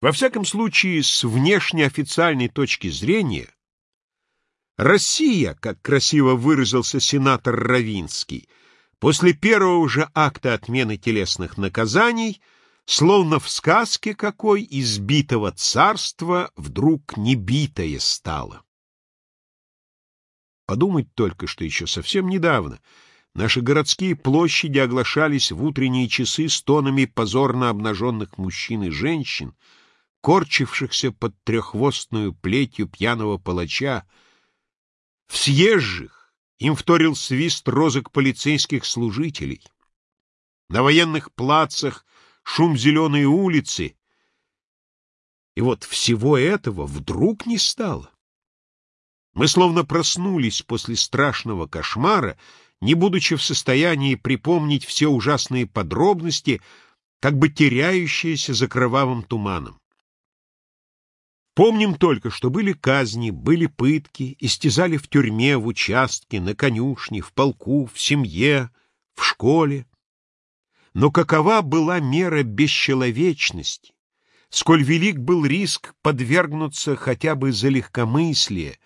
Во всяком случае, с внешнеофициальной точки зрения, Россия, как красиво выразился сенатор Равинский, после первого же акта отмены телесных наказаний, словно в сказке какой избитого царства вдруг небитое стало. Подумать только, что еще совсем недавно наши городские площади оглашались в утренние часы стонами позорно обнаженных мужчин и женщин, корчившихся под треххвостную плетью пьяного палача, в съезжих им вторил свист розок полицейских служителей. На военных плацах шум зеленой улицы. И вот всего этого вдруг не стало. Мы словно проснулись после страшного кошмара, не будучи в состоянии припомнить все ужасные подробности, как бы теряющиеся за кровавым туманом. Помним только, что были казни, были пытки, истязали в тюрьме, в участке, на конюшне, в полку, в семье, в школе. Но какова была мера бесчеловечности, сколь велик был риск подвергнуться хотя бы за легкомыслие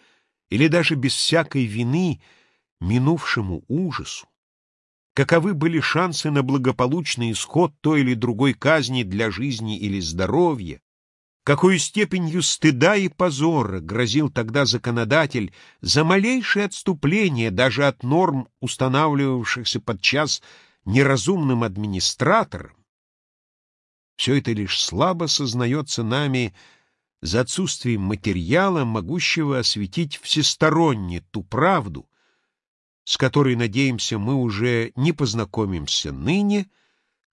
или даже без всякой вины минувшему ужасу? Каковы были шансы на благополучный исход той или другой казни для жизни или здоровья? Какой степенью стыда и позора грозил тогда законодатель за малейшее отступление даже от норм, устанавливавшихся подчас неразумным администратором, все это лишь слабо сознается нами за отсутствием материала, могущего осветить всесторонне ту правду, с которой, надеемся, мы уже не познакомимся ныне,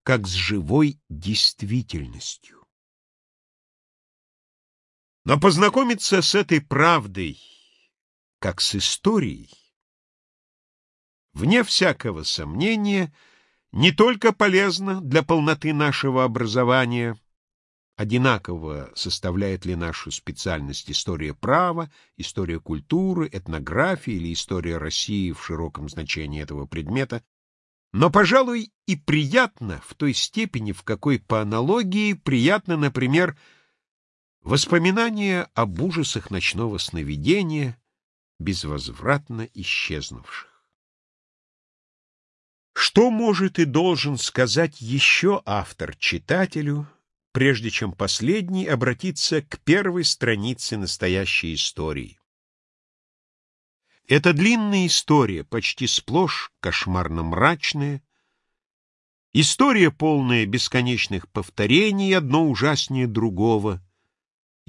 как с живой действительностью. Но познакомиться с этой правдой, как с историей, вне всякого сомнения, не только полезно для полноты нашего образования, одинаково составляет ли нашу специальность история права, история культуры, этнография или история России в широком значении этого предмета, но, пожалуй, и приятно в той степени, в какой по аналогии приятно, например, Воспоминания об ужасах ночного сновидения, безвозвратно исчезнувших. Что может и должен сказать еще автор читателю, прежде чем последний обратиться к первой странице настоящей истории? Это длинная история, почти сплошь кошмарно-мрачная, история, полная бесконечных повторений, одно ужаснее другого —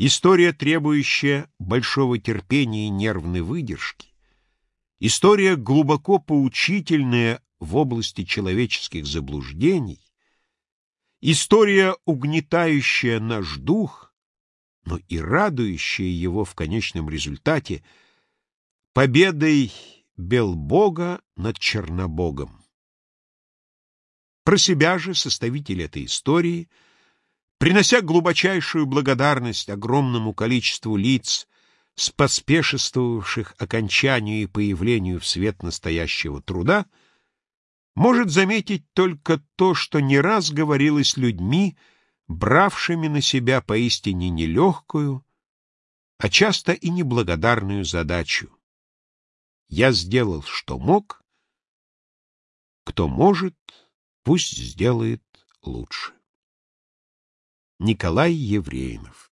История, требующая большого терпения и нервной выдержки. История, глубоко поучительная в области человеческих заблуждений. История, угнетающая наш дух, но и радующая его в конечном результате победой Белбога над Чернобогом. Про себя же составитель этой истории — Принося глубочайшую благодарность огромному количеству лиц, споспешествовавших окончанию и появлению в свет настоящего труда, может заметить только то, что не раз говорилось людьми, бравшими на себя поистине нелегкую, а часто и неблагодарную задачу. Я сделал, что мог, кто может, пусть сделает лучше. Николай Евреинов